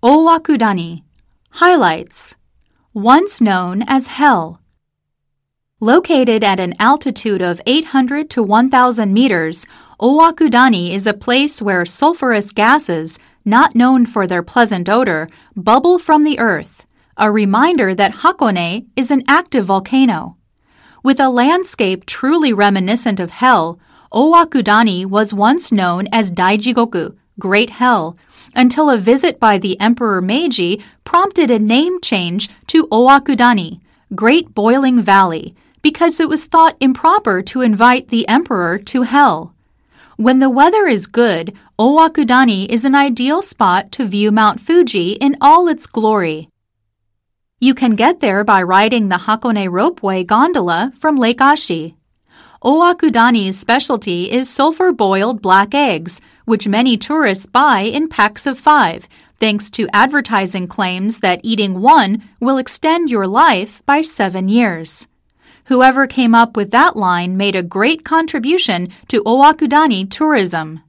Owakudani. Highlights. Once known as Hell. Located at an altitude of 800 to 1,000 meters, Owakudani is a place where sulfurous gases, not known for their pleasant odor, bubble from the earth, a reminder that Hakone is an active volcano. With a landscape truly reminiscent of hell, Owakudani was once known as Daijigoku, Great Hell, until a visit by the Emperor Meiji prompted a name change to Owakudani, Great Boiling Valley, because it was thought improper to invite the emperor to hell. When the weather is good, Owakudani is an ideal spot to view Mount Fuji in all its glory. You can get there by riding the Hakone Ropeway gondola from Lake Ashi. Owakudani's specialty is sulfur boiled black eggs, which many tourists buy in packs of five, thanks to advertising claims that eating one will extend your life by seven years. Whoever came up with that line made a great contribution to Owakudani tourism.